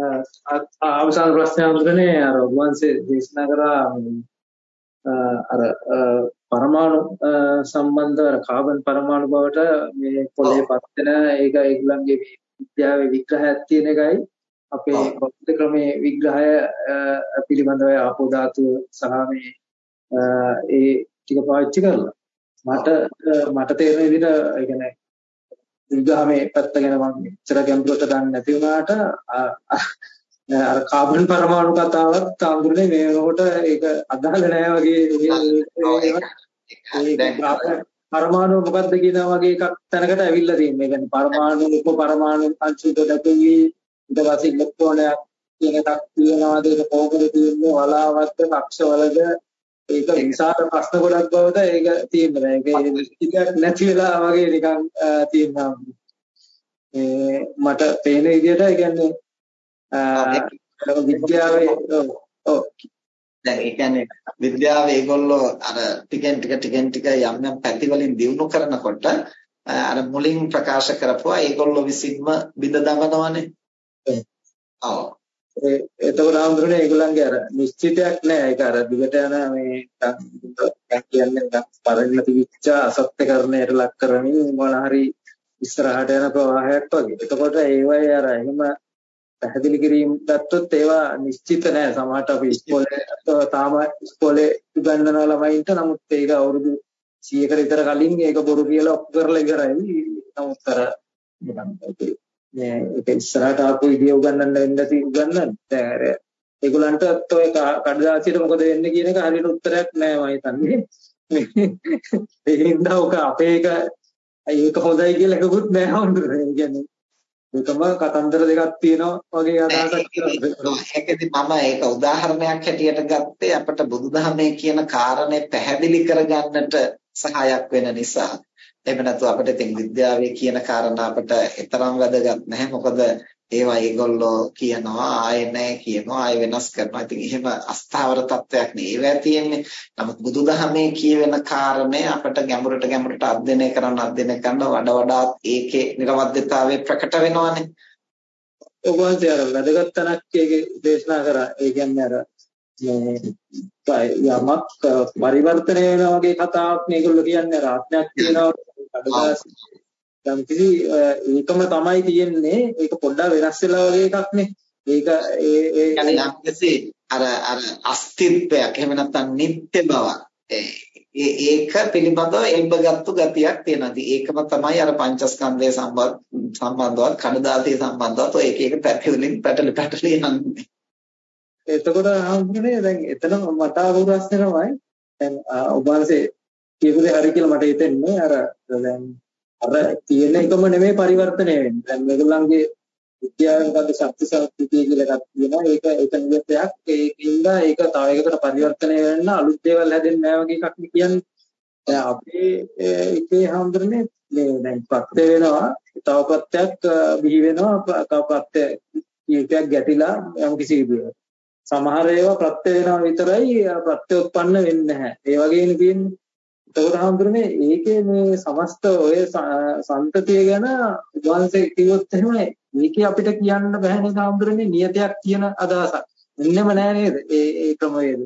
අවසාන ප්‍රශ්නය අඳුරනේ අර වංශේ දේශනා කරා අර පරමාණු සම්බන්ධ අර කාබන් පරමාණු බවට මේ පොළේ පත් වෙන ඒක ඒගොල්ලන්ගේ විද්‍යාවේ විග්‍රහයක් තියෙන එකයි. අපේ භෞතික ක්‍රමයේ විග්‍රහය පිළිබඳව ආපෝ ධාතුව සහ මේ ඒ ටික පාවිච්චි කරලා. මට මට තේරෙන විදිහට ඒ කියන්නේ විග්‍රහමේ පැත්ත ගැන මම මෙච්චර ගැඹුරට දන්නේ නැති වුණාට අර කාබන් පරමාණු කතාවත් තාඳුරනේ මේ වෙනකොට ඒක අදාළ නැහැ වගේ පරමාණු මොකක්ද කියනවා වගේ එකක් තැනකට ඇවිල්ලා තියෙනවා. ඒ කියන්නේ පරමාණු උප පරමාණු අංශු දෙකකින් ඊට පස්සේ ඉලෙක්ට්‍රෝනයක් කියන එකක් තියෙනවාද? ඒක කොහොමද තියෙන්නේ? වලාවත් කක්ෂවලද ඒක විශාල ප්‍රශ්න ගොඩක් බවද ඒක තියෙනවා. ඒක ඉතින් නැති වෙලා වගේ නිකන් තියෙනවා. මට පේන විදිහට ඒ කියන්නේ විද්‍යාවේ ඔව් දැන් ඒ කියන්නේ විද්‍යාවේ ඒගොල්ලෝ අර ටිකෙන් ටික ටිකෙන් ටික යම් යම් පැති වලින් දියුණු කරනකොට අර මුලින් ප්‍රකාශ කරපුවා ඒගොල්ලෝ විසින්ම බිඳ දමනවනේ. ඔව්. ඒ එතකොට ආන්දරනේ ඒගොල්ලන්ගේ අර නිශ්චිතයක් නෑ. ඒක අර දිගට යන මේ දැන් කියන්නේ පරිණත විච්ච අසත්‍යකරණයට ලක් කරමින් මොන හරි ඉස්සරහට යන ප්‍රවාහයක් වගේ. එතකොට ඒවයි අර එහෙම පැහැදිලි කිරීම ගත්තොත් ඒවා නිශ්චිත නෑ. සමහරට අපි ඉස්කෝලේ තාම ඉස්කෝලේ උගන්වන ළමයින්ට. නමුත් ඒක අවුරුදු 100කට විතර කලින් ඒක බොරු කියලා ඔප්පු කරලා ඉවරයි. නමුත් අර මේ ඒක ඉස්සරහට ආපු විදිය උගන්වන්න වෙන්න ඇති උගන්වන්න. දැන් අර ඒගොල්ලන්ට ඔය කඩදාසියට මොකද වෙන්නේ කියන එක හරියට උත්තරයක් නෑ මම හිතන්නේ. ඒ හින්දා ඔක අපේ එක ඒක හොඳයි කියලා එකකුත් නෑ හඳුනන්නේ. ඒ කියන්නේ දෙකම කතන්දර දෙකක් තියෙනවා වගේ අදහසක් ඒකෙදි මම ඒක උදාහරණයක් හැටියට ගත්තේ අපිට බුදුදහමේ කියන කාරණේ පැහැදිලි කරගන්නට සහායක් වෙන නිසා. එහෙම නැත්නම් අපිට ඉතින් විද්‍යාවේ කියන කාරණා අපිට තරම් වැදගත් නැහැ මොකද ඒවා ඒගොල්ලෝ කියනවා ආයෙ නැහැ කියනවා ආයෙ වෙනස් කරනවා. ඉතින් එහෙම අස්ථාවර තත්වයක් නේ ඒවා තියෙන්නේ. නමුත් බුදුදහමේ කියවෙන කාරණේ අපිට ගැඹුරට ගැඹුරට අධ්‍යයනය කරන්න අධ්‍යයනය කරන වඩා වඩාත් ඒකේ නිර්වද්‍යතාවය ප්‍රකට වෙනවානේ. ඔබ වහන්සේ අර වැදගත් තැනක් ඒකේ දේශනා කරා. ඒ කියන්නේ අර යමක් පරිවර්තනය වෙනවා වගේ කතාවක් මේගොල්ලෝ කියන්නේ ආත්මයක් කඩදාසි යම් කිසි ඒකම තමයි තියෙන්නේ. ඒක පොඩ්ඩක් වෙනස් වෙලා වගේ එකක් නේ. ඒක ඒ ඒ කියන්නේ යම් කිසි අර අර අස්තිත්වයක් එහෙම නැත්නම් නිත්‍ය බවක්. ඒ ඒක පිළිබඳව එල්බගත්තු ගතියක් තියෙනවා. ඒකම තමයි අර පංචස්කන්ධය සම්බන්ධ සම්බන්ධවත් කණදාතේ සම්බන්ධවත් ඔය එක එක පැතිවලින් පැටලි පැටලි යන්නේ. එතකොට හම්බුනේ දැන් එතන මට ආපු ප්‍රශ්නේ තමයි. දැන් ඔබanse කියපු දේ හරි කියලා මට හිතෙන්නේ අර දැන් අර තියෙන එකම නෙමෙයි පරිවර්තනය වෙන්නේ. දැන් මේගොල්ලන්ගේ විද්‍යාවෙන් ගත්ත ශක්ති සංස්කෘතිය කියලා එකක් තියෙනවා. ඒක ඒක නියතයක්. ඒකින්ද ඒක තව එකකට පරිවර්තනය වෙන්න අලුත් දේවල් හැදෙන්නේ නැහැ වගේ එකක් කියන්නේ. දැන් අපේ එකේ හඳුරන්නේ මේ දැන් ප්‍රත්‍ය වෙනවා. තව ප්‍රත්‍යක් බිහි වෙනවා. තව ප්‍රත්‍ය කීපයක් ගැටිලා යම් කිසි විදියකට. සමහර ඒවා ප්‍රත්‍ය වෙනවා විතරයි ප්‍රත්‍ය උත්පන්න වෙන්නේ නැහැ. ඒ වගේනේ තියෙන්නේ. එතකොට හඳුරන්නේ ඒකේ මේ සමස්ත ඔය සම්තතිය ගැන උන්වහන්සේ කිව්වොත් එහෙම මේකේ අපිට කියන්න බෑ නේද හඳුරන්නේ නියතයක් කියන අදහසක්. එන්නෙම නෑ නේද? ඒ ඒ ක්‍රමවේද.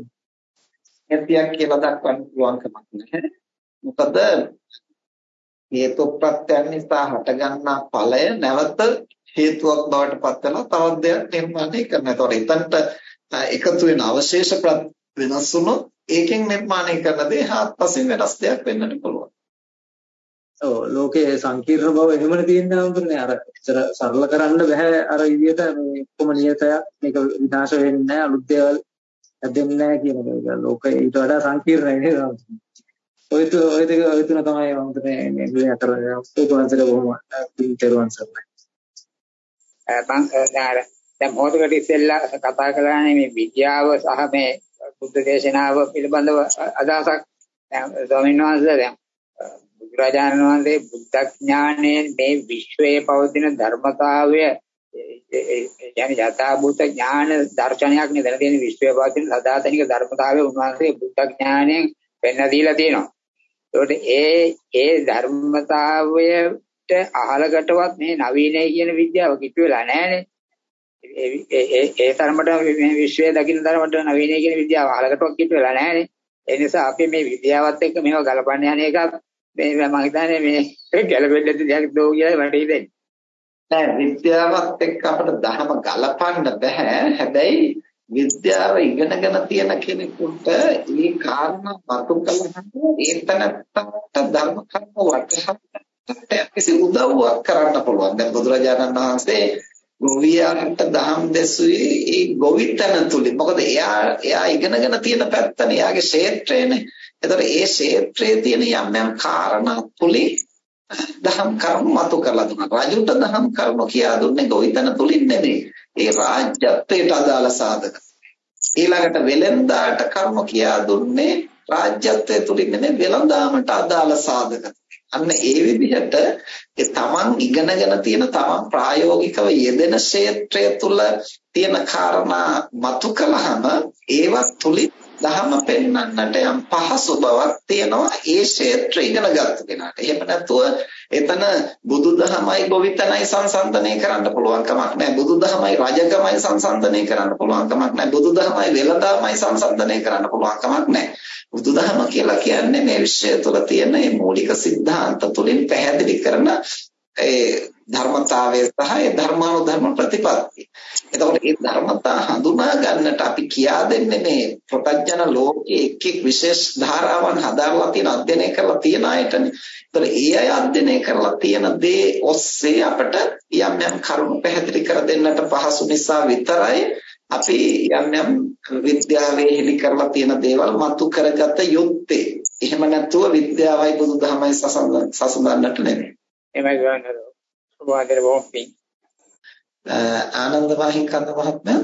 නියතයක් කියලා දක්වන්න පුළුවන් කමක් නැහැ. මොකද හේතු ප්‍රත්‍යයන් නිසා හටගන්නා ඵලය නැවත හේතුවක් බවට පත් වෙනවා තවත් දෙයක් නිර්මාණය කරනවා. ඒතකොට එතනට එකතු වෙන අවශේෂ වෙනස් වුණොත් ඒකෙන් නිර්මාණය කරන දේ හාත්පසින් වෙනස් දෙයක් වෙන්නට පුළුවන්. ඔව් ලෝකයේ සංකීර්ණ බව එහෙමනේ තියෙන්නේ නමුත්නේ අර ඉතර සරල කරන්න බෑ අර විදියට මේ කොම නියතයක් මේක විනාශ වෙන්නේ නැහැ අලුත් දේවල් හැදෙන්නේ නැහැ කියන එක. ලෝකය ඊට වඩා සංකීර්ණයි නේද? ඔය තු ඔය දෙක ඔය තුන තමයි මම හිතන්නේ මේ මේ අතර උපවංශක බොහොම පිටරුවන් සර්ණයි. මම දැන් මොහොතකට ඉස්සෙල්ලා කතා කළානේ මේ විද්‍යාව සහ මේ බුද්ධ දේශනාව පිළිබඳව අදහසක් ස්වාමීන් වහන්සේ දැන් බුදුරජාණන් වහන්සේ බුද්ධ ඥානයේ මේ විශ්වයේ පවතින ධර්මතාවය يعني යථාභූත ඥාන දර්ශනයක් නේ දැන තියෙන විශ්වයේ පවතින සදාතනික ධර්මතාවය උන්වහන්සේ බුද්ධ ඥානයෙන් පෙන්න දීලා තියෙනවා. ඒකට ඒ ඒ ධර්මතාවයට අහලකටවත් මේ නවීනයි කියන විද්‍යාව කිට්ටු වෙලා නැහැනේ. ඒ ඒ තරමට මේ විශ්වයේ දකින්න තරමට නවීනය කියන විද්‍යාව අහලකටවත් කිට් වෙලා නැහැනේ. ඒ නිසා අපි මේ විද්‍යාවත් එක්ක මේව ගලපන්න යන එක මේ මම හිතන්නේ මේ ගැලපෙන්න දෙයක් දෝ කියලා මට හිතෙන්නේ. නෑ විද්‍යාවත් එක්ක අපිට ධර්ම ගලපන්න බෑ. හැබැයි විද්‍යාව ඉගෙනගෙන තියෙන කෙනෙකුට මේ කාරණා මතු කළහම ඒතනත්තට ධර්ම කර්ම වටහාගන්නට කිසි උදව්වක් කරන්න පුළුවන්. දැන් බුදුරජාණන් වහන්සේ ගොවියාට දහම් දැසුවේ ඒ ගොවිතැන තුලින්. මොකද එයා එයා ඉගෙනගෙන තියෙන පැත්තනේ එයාගේ ක්ෂේත්‍රයනේ. ඒතර ඒ ක්ෂේත්‍රයේ තියෙන යම් යම් කාරණා තුලින් දහම් කර්ම මතු කරලා දුන්නා. රජුට දහම් කර්ම කියා දුන්නේ ගොවිතැන තුලින් නෙමෙයි. ඒ රාජ්‍යත්වයට අදාළ සාධක. ඊළඟට වෙලෙන්දාට කර්ම කියා දුන්නේ රාජ්‍යත්වයේ තුලින් නෙමෙයි වෙළඳාමට අදාළ සාධක. අන්න ඒ විදිහට ඒ තමන් ඉගෙනගෙන තියෙන තමන් ප්‍රායෝගිකව යෙදෙන ක්ෂේත්‍රය තුල තියෙන කාරණා මතු කළාම ඒවත් තුලින් දහම පෙන්වන්නට යම් පහසු බවක් තියෙනවා ඒ ක්ෂේත්‍ර ඉගෙන ගත්ත කෙනාට. එහෙම නැතුව එතන බුදුදහමයි ගොවිතනයි සංසන්දනය කරන්න පුළුවන් කමක් නැහැ. බුදුදහමයි රජකමයි සංසන්දනය කරන්න පුළුවන් කමක් නැහැ. බුදුදහමයි වෙළඳාමයි සංසන්දනය කරන්න පුළුවන් කමක් නැහැ. බුදුදහම කියලා කියන්නේ මේ විශ්ය තුළ තියෙන මේ මූලික સિદ્ધාන්ත තුලින් පැහැදිලි කරන ඒ ධර්මතාවය සහ ඒ ධර්මානුධර්ම ප්‍රතිපත්ති. එතකොට මේ ධර්මතා හඳුනා ගන්නට අපි කියා දෙන්නේ මේ ප්‍රත්‍යඥ ලෝකයේ එක් එක් විශේෂ ධාරාවන් හදාරලා තියෙන අධ්‍යයනය කරලා තියෙන අයටනේ. ඒතර ඒ අය අධ්‍යයනය කරලා තියෙන දේ ඔස්සේ අපට යම් යම් කරුණු පැහැදිලි කර දෙන්නට පහසු නිසා විතරයි අපි යම් යම් විද්‍යාවේ හෙලි කරලා තියෙන දේවල් මතු කරගත යුත්තේ. එහෙම නැතුව විද්‍යාවයි බුදුදහමයි සසඳන්නට නෙමෙයි. එමයි ගන්නද සුභාදර බොම්පින් ආනන්ද වාහින්කන්ද මහත්මයා?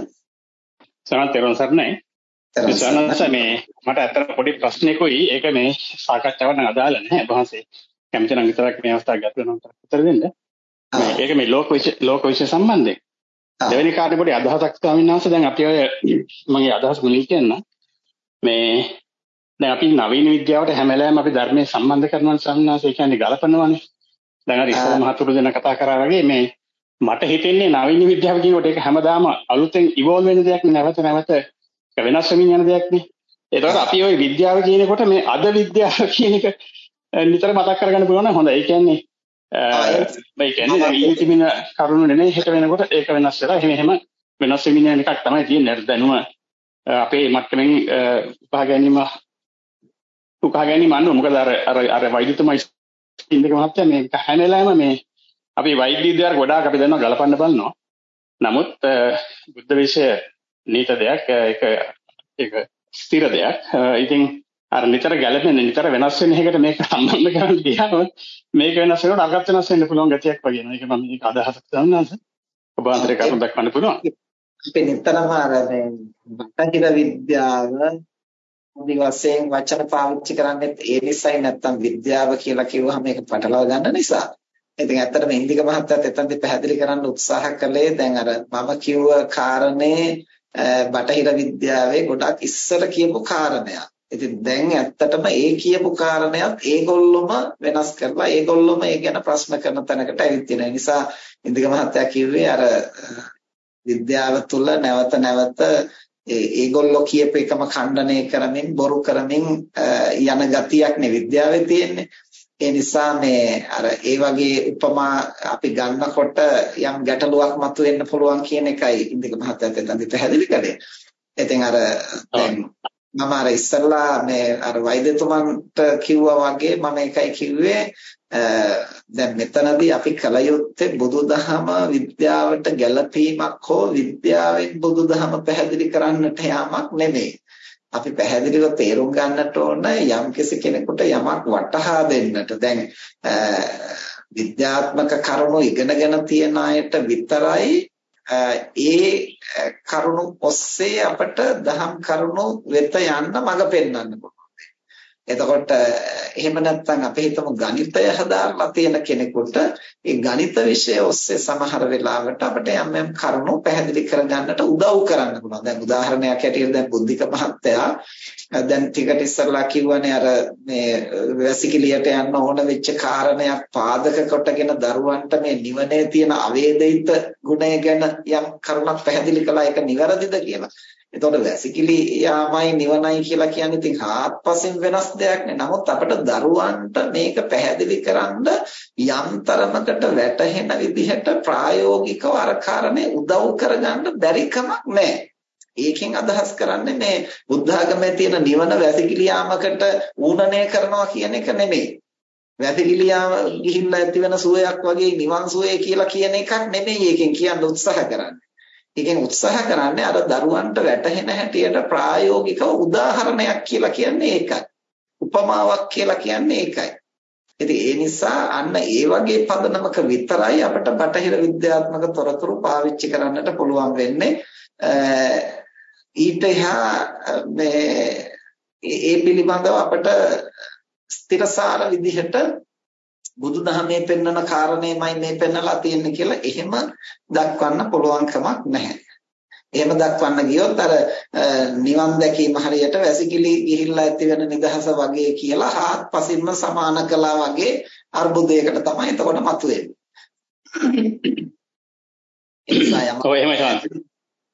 සනත් තෙරුවන් සරණයි සනත් මේ මට අතර පොඩි ප්‍රශ්නයකුයි ඒක මේ සාකච්ඡාවට අදාළ නැහැ. වහන්සේ කැමති නම් විතරක් මේ අවස්ථාව ගත වෙනවා උත්තර දෙන්න. මේක මේ ලෝක විශ්ව ලෝක විශ්ව සම්බන්ධයෙන්. දෙවෙනි කාර්ය පොඩි අදහසක් ස්වාමීන් වහන්සේ. දැන් අපි ඔය මගේ අදහස් මුලින් කියන්න මේ දැන් අපි නවීන විද්‍යාවට හැම වෙලාවෙම අපි ධර්මයේ සම්බන්ධ කරනවා ස්වාමීන් වහන්සේ කියන්නේ ගලපනවානේ දැන් අර ඉස්සර මහතුරු දෙන කතා කරා වගේ මේ මට හිතෙන්නේ නවීන විද්‍යාව කියනකොට ඒක හැමදාම අලුතෙන් ඉවෝල්ව් වෙන දෙයක් නැවත නැවත වෙනස් වෙමින් යන දෙයක් නේ. ඒතකොට අපි ওই විද්‍යාව කියනකොට මේ අද විද්‍යාව කියන එක නිතර මතක් කරගන්න පුළුවන් හොඳයි. ඒ කියන්නේ ඒ කියන්නේ ඊ තිබෙන කරුණු නෙමෙයි හිත වෙනකොට ඒක වෙනස් වෙලා එහෙම එහෙම වෙනස් වෙමින් යන එකක් තමයි තියෙන්නේ. දැනුම අපේ මට්ටමින් උකහා ගැනීම උකහා ගැනීම අන්න මොකද අර අර අර වෛද්‍යතුමා ඉන්දික මහත්තයා මේ හැම වෙලාවෙම මේ අපි වෛද්‍ය විද්‍යාවට ගොඩාක් අපි දන්නවා ගලපන්න බලනවා. නමුත් බුද්ධ විශ්ය නීත දෙයක් ඒක ඒක ස්ථිර දෙයක්. ඉතින් අර නිතර ගැලපෙන නිතර වෙනස් වෙන එකකට මේක සම්බන්ධ කරන්න ගියාම මේක වෙනස් වෙනකොට අගත් වෙනස් වෙන්න පුළුවන් ගතියක් වගේ නේද? ඒක මම මේක අදහසක් ගන්නවා. ඔබ අන්තරේ කරුණු දක්වන්න පුළුවන්. අපි නිතරම අර මේ බටහිර විද්‍යාව මුදි වශයෙන් වචන පාවිච්චි කරන්නේ ඒ නිසයි නැත්තම් විද්‍යාව කියලා කිව්වහම ඒක පටලවා ගන්න නිසා. ඉතින් ඇත්තටම ඉන්දික මහත්තයාත් එතනදී පැහැදිලි කරන්න උත්සාහ කළේ දැන් අර මම කිව්ව කාරණේ බටහිර විද්‍යාවේ ගොඩක් ඉස්සර කියපු කාරණයක්. ඉතින් දැන් ඇත්තටම ඒ කියපු කාරණයක් ඒගොල්ලොම වෙනස් කරලා ඒගොල්ලොම ඒ ගැන ප්‍රශ්න කරන තැනකට ඇවිත් තියෙන නිසා ඉන්දික මහත්තයා කිව්වේ අර විද්‍යාව තුළ නැවත නැවත ඒගොල්ලෝ කියප එකම ඛණ්ඩනය කරමින් බොරු කරමින් යන ගතියක් නේ විද්‍යාවේ තියෙන්නේ. ඒ නිසා මේ අර ඒ වගේ උපමා අපි ගන්නකොට යම් ගැටලුවක් මතුවෙන්න පුළුවන් කියන එකයි ඉන්දික මහත්තයාත් එතනදි පැහැදිලි කළේ. ඉතින් අර දැන් මම අර ඉස්සල්ලා මේ අර වෛද්‍යතුමන්ට කිව්වා වගේ මම ඒකයි කිව්වේ දැන් මෙතනදී අපි කල යුත්තේ බුදුදහම විද්‍යාවට ගැළපීමක් හෝ විද්‍යාවෙන් බුදුදහම පැහැදිලි කරන්නට යාමක් නෙමෙයි. අපි පැහැදිලිව තේරුම් ගන්නට ඕන යම් කෙනෙකුට යමක් වටහා දෙන්නට. දැන් විද්‍යාත්මක කරුණු ඉගෙනගෙන තියන අයට විතරයි ඒ කරුණු ඔස්සේ අපට දහම් කරුණු වෙත යන්න මඟ පෙන්වන්න පුළුවන්. එතකොට එහෙම නැත්නම් අපි හිතමු ගණිතය හදාarලා තියෙන කෙනෙකුට ඒ ගණිත විෂය ඔස්සේ සමහර වෙලාවට අපිට යම් යම් කරුණු පැහැදිලි කරගන්නට උදව් කරන්න පුළුවන්. දැන් උදාහරණයක් ඇටියට දැන් බුද්ධික මහත්තයා දැන් ටිකට ඉස්සරලා කිව්වනේ අර මේ වැසිකිළියට යන්න ඕන වෙච්ච කාරණයක් පාදක කොටගෙන දරුවන්ට මේ නිවනේ තියෙන අවේදිත ගුණය ගැන යම් කරුණක් පැහැදිලි කළා ඒක නිවැරදිද කියලා. එතකොට වැසිකිලි යාමයි නිවනයි කියලා කියන්නේ ඉතින් හාත්පසින් වෙනස් දෙයක් නේ. නමුත් අපිට දරුවන්ට මේක පැහැදිලි කරන්න යම් තරමකට වැටහෙන විදිහට ප්‍රායෝගිකව අර කාරණේ උදව් කරගන්න බැරි කමක් නැහැ. ඒකෙන් අදහස් කරන්නේ මේ බුද්ධ ආගමේ තියෙන නිවන වැසිකිලි යාමකට ඌනණය කරනවා කියන එක නෙමෙයි. වැසිකිලි යාම ගිහිල්ලා ඇති වෙන සුවයක් වගේ නිවන් සුවය කියලා කියන එකක් නෙමෙයි ඒකෙන් කියන්න උත්සාහ කරන්නේ. ඒකෙන් උත්සාහ කරන්නේ අර දරුවන්ට වැටහෙන හැටියට ප්‍රායෝගිකව උදාහරණයක් කියලා කියන්නේ ඒකයි. උපමාවක් කියලා කියන්නේ ඒකයි. ඉතින් ඒ නිසා අන්න ඒ වගේ පදනමක විතරයි අපිට බටහිර විද්‍යාත්මක තොරතුරු පාවිච්චි කරන්නට පුළුවන් වෙන්නේ. ඊට එහා මේ ඒ පිළිබඳව අපිට ස්ථිරසාර විදිහට බුදුදහමේ පෙන්වන කාරණේමයි මේ පෙන්වලා තියෙන්නේ කියලා එහෙම දක්වන්න පුළුවන් කමක් නැහැ. එහෙම දක්වන්න ගියොත් අර නිවන් දැකීම හරියට වැසිකිලි ගිහිල්ලා ඇති වෙන නිදහස වගේ කියලා හාත්පසින්ම සමාන කළා වගේ අර්බුදයකට තමයි එතකොට මතුවෙන්නේ.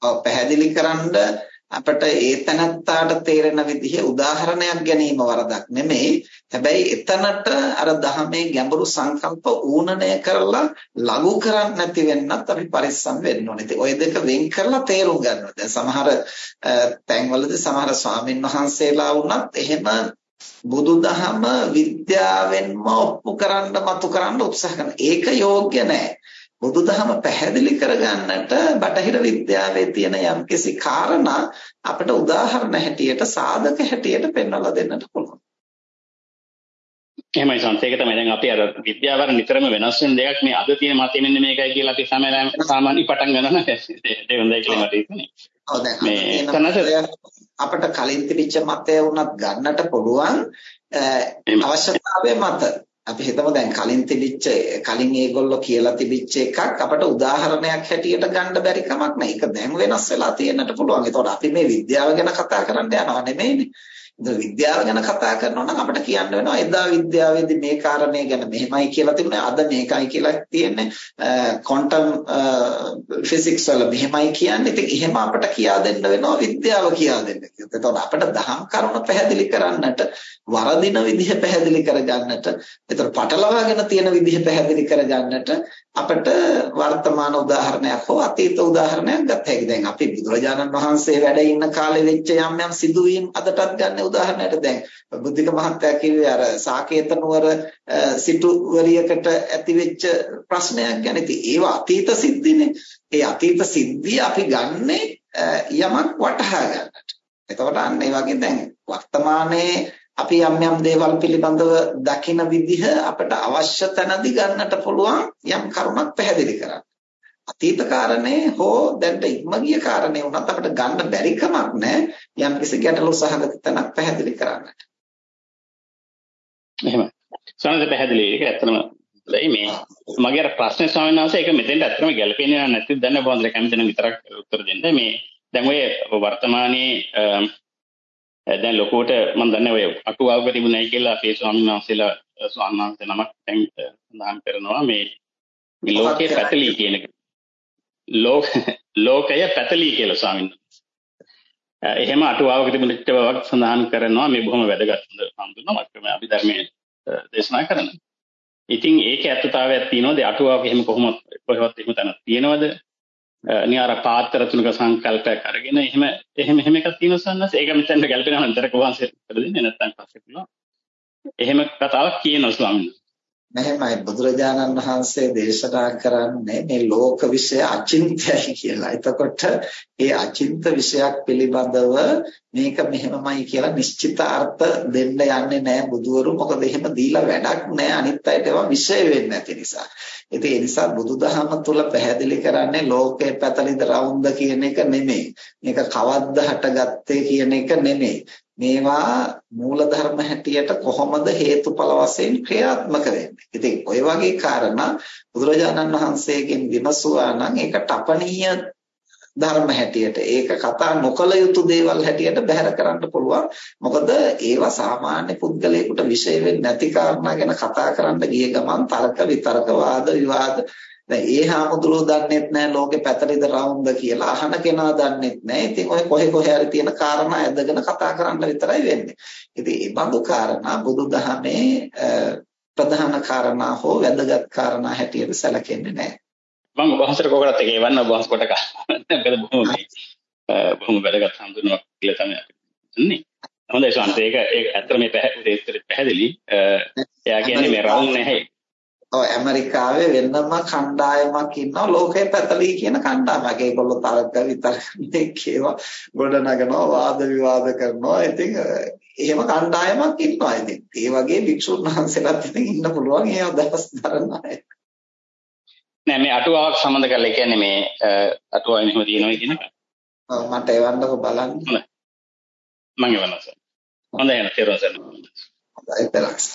ඔව් පැහැදිලි කරන්න අපිට ඒ තනත්තාට තේරෙන විදිහේ උදාහරණයක් ගැනීම වරදක් නෙමෙයි. හැබැයි එතනට අර දහමේ ගැඹුරු සංකල්ප ඌනණය කරලා ලඝු කරන්නේ නැති වෙන්නත් අපි පරිස්සම් වෙන්න ඕනේ. ඉතින් ওই දෙක වෙන් කරලා තේරුම් ගන්න ඕනේ. දැන් සමහර තැන්වලදී සමහර ස්වාමින් වහන්සේලා වුණත් එහෙම බුදුදහම විද්‍යාවෙන්ම ඔප්පු කරන්න මතු කරන්න උත්සාහ කරනවා. ඒක යෝග්‍ය නෑ. බුදුදහම පැහැදිලි කරගන්නට බටහිර විද්‍යාවේ තියෙන යම්කිසි කාරණා අපිට උදාහරණ හැටියට සාධක හැටියට පෙන්වලා දෙන්නට පුළුවන්. එහෙමයි සංසේක තමයි දැන් අපි අර විද්‍යාව වල නිතරම වෙනස් වෙන දෙයක් මේ අද තියෙන මතය මෙන්න මේකයි කියලා අපි සාමාන්‍ය පටන් ගන්නවා ඒ හොඳයි කියලා මට හිතෙන්නේ. ඔව් දැන් අපිට කලින් තිබිච්ච මතය වුණත් ගන්නට පුළුවන් අවශ්‍යතාවය මත අපි හිතමු දැන් කලින් තිබිච්ච කලින් ඒගොල්ලෝ කියලා තිබිච්ච එකක් අපට උදාහරණයක් හැටියට ගන්න බැරි කමක් නැහැ. ඒක දැන් වෙනස් වෙලා තියෙන්නට පුළුවන්. ඒතකොට අපි මේ විද්‍යාව ගැන කතා කරන්න යනවා නෙමෙයිනේ. විද්‍යාව ගැන කතා කරනවා නම් අපිට කියන්න වෙනවා එදා විද්‍යාවේදී මේ කාරණේ ගැන මෙහෙමයි කියලා තිබුණේ අද මේකයි කියලා තියෙන්නේ ක්වොන්ටම් ෆිසික්ස් වල මෙහෙමයි කියන්නේ ඉතින් එහෙම අපිට කියා දෙන්න වෙනවා විද්‍යාව කියා දෙන්න කියලා. එතකොට අපිට දහම් කරුණ පැහැදිලි කරන්නට වරදින විදිහ පැහැදිලි කරගන්නට එතකොට පටලවාගෙන තියෙන විදිහ පැහැදිලි කරගන්නට අපිට වර්තමාන උදාහරණයක් හෝ අතීත උදාහරණයක් ගත හැකියි. දැන් අපි බුදුරජාණන් වහන්සේ වැඩ ඉන්න කාලේ වෙච්ච යම් යම් සිදුවීම් අදටත් ගන්න උදාහරණයට දැන් බුද්ධික මහත්තයා කිව්වේ අර සාකේත නුවර සිටුවරියකට ඇතිවෙච්ච ප්‍රශ්නයක් ගැන. ඉතින් ඒවා අතීත සිද්ධිනේ. ඒ අතීත සිද්ධිය අපි ගන්නෙ යමක් වටහා ගන්නට. එතකොට අන්න ඒ වගේ දැන් වර්තමානයේ අපි යම් යම් දේවල් පිළිබඳව දකින විදිහ අපට අවශ්‍ය තැනදී ගන්නට පුළුවන් යම් කරුණක් පැහැදිලි කරන්න. අතීත කාරණේ හෝ දැන්ට ඉක්ම ගිය කාරණේ වුණත් අපිට ගන්න බැරි කමක් නැහැ යම් කිසි ගැටලු සහගත තැනක් පැහැදිලි කරන්නට. එහෙමයි. සනද පැහැදිලි ඒක ඇත්තම ලයි මේ මගේ අර ප්‍රශ්නේ ස්වාමීන් වහන්සේ ඒක මෙතෙන්ට ඇත්තම ගැලපෙන්නේ නැත්නම් දැන් බොන්දර කැමති නම් විතරක් උත්තර දෙන්න මේ දැන් ඔය වර්තමානයේ දැන් ලොකුවට මම දන්නේ ඔය අටුවාවක තිබුණයි කියලා අපේ ස්වාමීන් වහන්සේලා ස්වාමීන් වහන්සේ නමක් දැන් සඳහන් කරනවා මේ මේ ලෝකයේ පැතලී කියන එක. ලෝක ලෝකය පැතලී කියලා ස්වාමීන් වහන්සේ. එහෙම අටුවාවක තිබුණච්ච බවක් සඳහන් කරනවා මේ බොහොම වැදගත් හඳුනනවා මම අපි ධර්මයේ දේශනා කරන. ඉතින් ඒකේ ඇත්තතාවයක් තියෙනවද අටුවාවක එහෙම කොහොමද කොහෙවත් එහෙම තැනක් තියෙනවද? නියාර පාත්‍ර තුනක සංකල්පයක් අරගෙන එහෙම එහෙම එහෙම එකක් තියෙනවා සන්නස් ඒක මෙතනට ගැලපෙනවා නේද වහන්සේ කර දෙන්නේ නැත්නම් පස්සේ පුළුවන් එහෙම කතාවක් කියනවා ස්වාමීන් මෙහෙමයි බුදුරජාණන් වහන්සේ දේශනා කරන්නේ මේ ලෝක විශ්ය අචින්ත්‍යයි කියලා. එතකොට ඒ අචින්ත විෂයක් පිළිබඳව මේක මෙහෙමමයි කියලා නිශ්චිත අර්ථ දෙන්න යන්නේ නැහැ බුදුවරු මොකද එහෙම දීලා වැඩක් නැහැ අනිත් අයට ඒවා විශ්ය වෙන්නේ නැති නිසා. ඉතින් ඒ නිසා බුදුදහම තුල පැහැදිලි කරන්නේ ලෝකේ පැතලිද රවුම්ද කියන එක නෙමෙයි. මේක කවද්ද හටගත්තේ කියන එක නෙමෙයි. මේවා මූලධර්ම හැටියට කොහොමද හේතුඵල වශයෙන් ක්‍රියාත්මක වෙන්නේ. ඉතින් ওই වගේ කාරණා බුදුරජාණන් වහන්සේගෙන් විමසුවා නම් ඒක තපනීය ධර්ම හැටියට. ඒක කතා නොකළ යුතු දේවල් හැටියට බැහැර කරන්න පුළුවන්. මොකද ඒවා සාමාන්‍ය පුද්ගලයෙකුට විශේෂ වෙන්නේ නැති කාරණා ගැන කතා කරන්න ගිය ගමන් තර්ක විතර්ක වාද විවාද. දැන් ඒ හාමුදුරුවෝ දන්නෙත් නැහැ ලෝකේ පැතලිද රවුම්ද කියලා අහන කෙනා දන්නෙත් නැහැ ඉතින් ඔය කොහෙ කොහෙ හරි තියෙන කාරණා ඇදගෙන කතා කරන්න විතරයි වෙන්නේ. ඉතින් මේ බඳු කාරණා බුදුදහමේ ප්‍රධාන කාරණා හෝ වැදගත් කාරණා හැටියට සැලකෙන්නේ නැහැ මම ඔබ වහන්සේට කොකටත් එක එවන්න ඔබ වහන්සේ කොට ගන්න. මොකද බොහොම මේ බොහොම වැදගත් හඳුනනක් කියලා තමයි අපි දන්නේ. හොඳයි ශාන්ත ඒක ඒක ඇත්තට මේ පැහැදිලි. එයා කියන්නේ මේ රවුම් නැහැ. ඔව් ඇමරිකාවේ වෙනම කණ්ඩායමක් ඉන්නවා ලෝකේ පැතලී කියන කණ්ඩායමක්. ඒගොල්ලෝ තරක විතරක් ඒවා ගොඩනගනවා වාද විවාද කරනවා. ඉතින් එහෙම කණ්ඩායමක් ඉන්නවා. ඉතින් ඒ වගේ වික්ෂුන් වහන්සේලාත් ඉතින් ඉන්න පුළුවන් ඒ අදහස් දරන අය. නෑ මේ අටුවාවක් සම්බන්ධ කරලා කියන්නේ මේ අටුවාව මෙහෙම තියෙනවා කියන එක. ඔව් මට එවන්නකො බලන්න. මම එවන්නම් සර්. හොඳයි එහෙනම් තේරුම් ගන්න. හොඳයි තරක්ස්.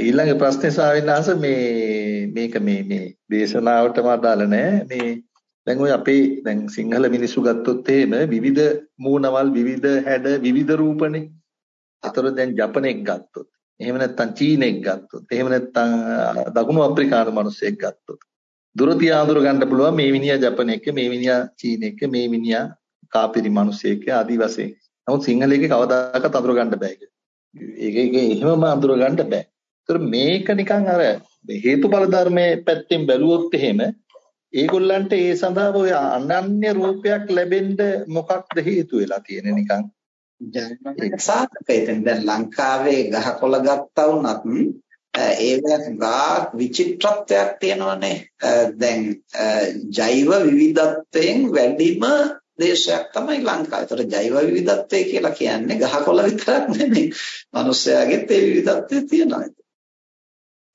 ඊළඟ ප්‍රශ්නේ සාවිනාස මේ මේක මේ මේ දේශනාවටම අදාළ නෑ මේ දැන් ඔය අපේ දැන් සිංහල මිනිස්සු ගත්තොත් එහෙම විවිධ මූණවල් විවිධ හැඩ විවිධ රූපනේ. ඒතර දැන් ජපනෙක් ගත්තොත් එහෙම නැත්නම් චීනෙක් ගත්තොත් එහෙම නැත්නම් දකුණු අප්‍රිකානු මිනිස්සෙක් ගත්තොත් දුර තියා අඳුර ගන්න පුළුවන් මේ මිනිහා ජපනයක මේ මිනිහා චීනෙක මේ මිනිහා කාපිරි මිනිස්සෙක් ආදි වශයෙන්. නමුත් සිංහලයේ කවදාකවත් අඳුර ගන්න බෑ. ඒක ඒක එහෙමම අඳුර ගන්න බෑ. ඒතර මේක නිකන් අර හේතුඵල ධර්මයේ පැත්තෙන් බැලුවොත් එහෙම ඒගොල්ලන්ට ඒ සඳහා ඔය අනන්‍ය රූපයක් ලැබෙන්න මොකක්ද හේතු වෙලා තියෙන්නේ නිකන් ජනක සාධකයෙන් දැන් ලංකාවේ ගහකොළ ගත්තා වුණත් ඒවැ ගා විචිත්‍රත්වයක් තියෙනවනේ දැන් ජෛව විවිධත්වයෙන් වැඩිම දේශයක් තමයි ලංකාව. ඒතර ජෛව විවිධත්වය කියලා කියන්නේ ගහකොළ විතරක් නෙමෙයි. මිනිස්යාගෙත් ඒ විවිධත්වය තියෙනවා.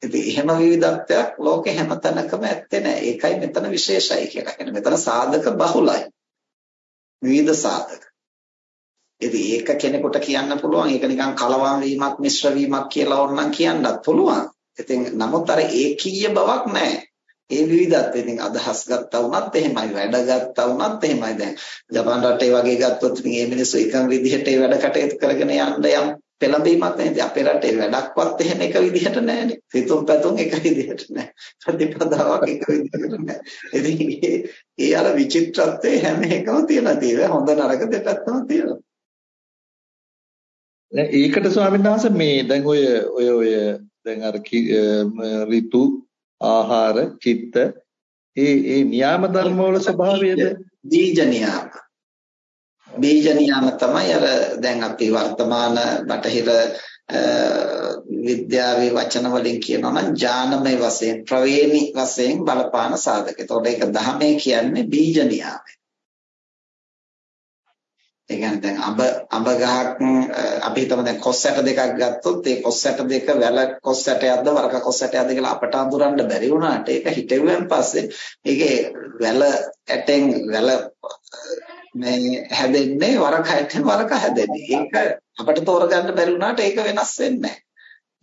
ඉතින් එහෙම විවිධත්වයක් ලෝකේ හැමතැනකම ඇත්තේ නැහැ. ඒකයි මෙතන විශේෂයි කියලා කියන්නේ. මෙතන සාධක බහුලයි. විවිධ සාධක. ඉතින් ඒක කෙනෙකුට කියන්න පුළුවන් ඒක නිකන් කලවම් වීමක් මිශ්‍ර වීමක් කියලා ඕනනම් කියන්නත් පුළුවන්. ඉතින් නමුත් අර ඒකීය බවක් නැහැ. ඒ විවිධත්වය ඉතින් අදහස් ගත්තා වුණත් එහෙමයි වැඩ ගත්තා වුණත් එහෙමයි දැන් ජපාන් රටේ වගේ ගත්තොත් ඉතින් මේ මිනිස්සු එකම විදිහට ඒ වැඩ කටයුතු කරගෙන යන්න යම් පෙළඹීමක් නැහැ. අපේ රටේ වැඩක්වත් එහෙම එක විදිහට නැහැනේ. සිතුම් පැතුම් එක විදිහට නැහැ. ප්‍රතිපදාවක් එක විදිහට නැහැ. ඉතින් ඒ අර විචිත්‍රත්වයේ හැම එකම තියෙනවා. ඒක හොඳ නරක දෙපැත්තම තියෙනවා. දැන් ඒකට ස්වාමීන් වහන්සේ මේ දැන් ඔය ඔය ඔය දැන් අර ඍතු ආහාර චිත්ත ඒ ඒ නියාම ධර්ම වල ස්වභාවයද බීජ නියාම බීජ නියාම තමයි අර දැන් අපි වර්තමාන බටහිර විද්‍යාවේ වචන වලින් කියනවා නම් ඥානමය වශයෙන් ප්‍රවේණි වශයෙන් බලපාන සාධක. ඒතකොට ඒක දහමේ කියන්නේ බීජ නියාමය. ඒ කියන්නේ දැන් අඹ අඹ ගහක් අපි හිතමු දැන් කොස් ඇට දෙකක් ගත්තොත් ඒ කොස් ඇට දෙක වැල කොස් ඇටයක්ද වරක කොස් ඇටයක්ද කියලා අපට අඳුරන්න බැරි වුණාට ඒක හිටෙව්වෙන් පස්සේ ඒකේ වැල ඇටෙන් වැල මේ හැදෙන්නේ වරක ඇටෙන් වරක හැදෙන්නේ. ඒක අපට තෝරගන්න බැරි වුණාට ඒක වෙනස් වෙන්නේ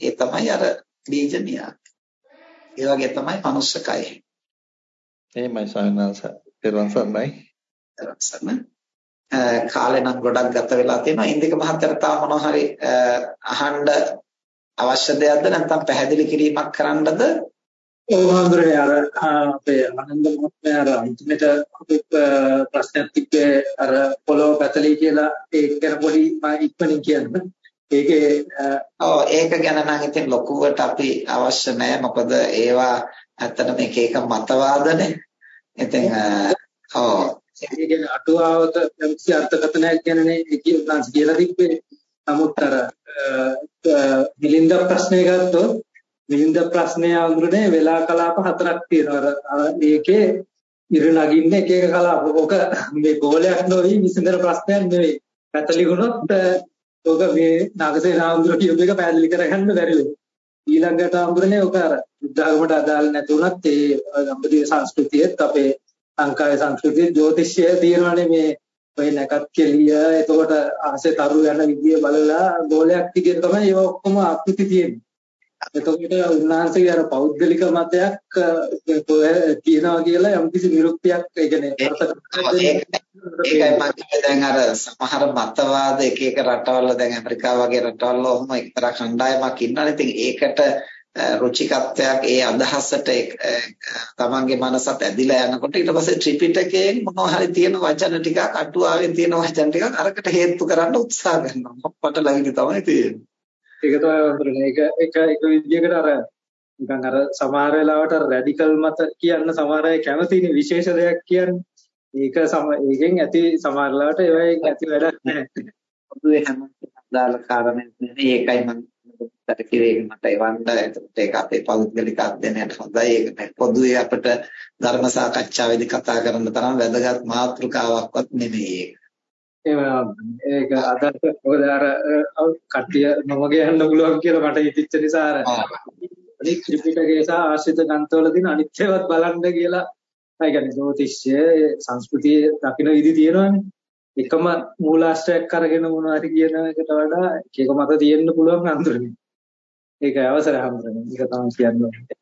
ඒ තමයි අර බීජ. ඒ වගේ තමයි මනුෂ්‍ය කය. එහෙමයි සයන්ස. පෙරවන් සර්ණයි. පෙරවන් සර්ණයි. කාලේ නම් ගොඩක් ගත වෙලා තියෙනවා. ඉන්දික මහත්තයාට තා මොනවා හරි අහන්න අවශ්‍ය දෙයක්ද නැත්නම් පැහැදිලි කිරීමක් කරන්නද? ඔව් හඳුරේ අර අපේ ආනන්ද මහත්මයා අර අන්තිමට අපේ ප්‍රශ්නයක් තිබ්බේ අර පොළොව පැතලී කියලා ඒක ගැන පොඩි ඉක්මනින් කියන්න. ඒකේ ඔව් ඒක ගැන නම් ඉතින් ලොකුවට අපි අවශ්‍ය නැහැ. මොකද ඒවා ඇත්තටම එක එක මතවාදනේ. ඉතින් ඔව් ඒ කියන්නේ අටුවාවක කිසි අර්ථකථනයක් ගැනනේ කියලාස් කියලා තිබ්බේ. නමුත් අර මිලින්ද ප්‍රශ්නය ගත්තොත් මිලින්ද ප්‍රශ්නය අඳුරනේ වෙලා කලාප හතරක් තියෙනවා. අර ඒකේ ඉර නගින්න එක එක කලාප. ඔක මේ ගෝලයක් නොවි විසඳන ප්‍රශ්නයක් නෙවෙයි. පැතලිගුණොත් ඔක මේ නාගසේ නාඳුර කියපු එක පැහැදිලි කරගන්න බැරි වෙනවා. ඊළඟට අඳුරනේ ඔක අර බුද්ධාගමට අදාළ නැතුණත් ඒ ගම්බදීය සංස්කෘතියත් අපේ ලංකාවේ සංස්කෘතිය ජ්‍යොතිෂය තියෙනවානේ මේ ඔය නැකත් කෙලිය එතකොට ආසේ තරු යන විදිය බලලා ගෝලයක් ටිකේ තමයි ඒව ඔක්කොම ආකෘති තියෙන්නේ. එතකොට උන්වහන්සේගේ අර පෞද්ගලික මතයක් තියනවා කියලා යම්කිසි විරුක්තියක් ඒ කියන්නේ ඒකයි මම දැන් අර සමහර මතවාද එක එක රටවල දැන් ඇමරිකාව වගේ රටවල ඔහොම එක්තරා කණ්ඩායමක් ඉන්නවනේ ඉතින් ඒකට රුචිකත්වයක් ඒ අදහසට තමන්ගේ මනසත් ඇදිලා යනකොට ඊට පස්සේ ත්‍රිපිටකයෙන් මොනවා හරි තියෙන වචන ටිකක් අටුවාවෙන් තියෙන වචන ටිකක් අරකට හේතු කරන්න උත්සාහ කරනවා. මොප්පට ළඟදී තමයි තියෙන්නේ. ඒක තමයි වන්දරනේ. ඒක එක එක විදියකට අර නිකන් අර සමහර වෙලාවට රැඩිකල් මත කියන්න සමහර අය කැමතිනේ විශේෂ දෙයක් කියන්නේ. ඒක සම ඒකෙන් ඇති සමහර වෙලාවට ඒවෙන් ඇති වැඩක් නැහැ. පොදුවේ හැම දාලා කාරණයක් නෙවෙයි ඒකයි මම මතට කිව්වේ මට එවන්න. එතකොට ඒක අපේ පෞද්ගලික අධ්‍යයනයට හොඳයි. ඒක පොදුවේ අපිට ධර්ම සාකච්ඡාවේදී කතා කරන්න තරම් වැදගත් මාතෘකාවක්වත් නෙමෙයි ඒක. ඒක අදත් මොකද අර කට්ටිය නොමග යන්න පුළුවන් කියලා මට හිතෙච්ච නිසා අර අනිත් ත්‍රිපිටකයේ සහ ආශ්‍රිත ග්‍රන්ථවල දින අනිත්‍යවත් බලන්න කියලා. ඒ කියන්නේ ජෝතිෂ්‍ය සංස්කෘතිය දකින්න විදි තියෙනවානේ. එකම මූලාශ්‍රයක් අරගෙන මොනවා හරි කියන එකට වඩා එක එක මත තියෙන්න පුළුවන් අඳුරනේ. ඒකයි අවසර හම්බුනේ. ඒක තමයි කියන්නේ.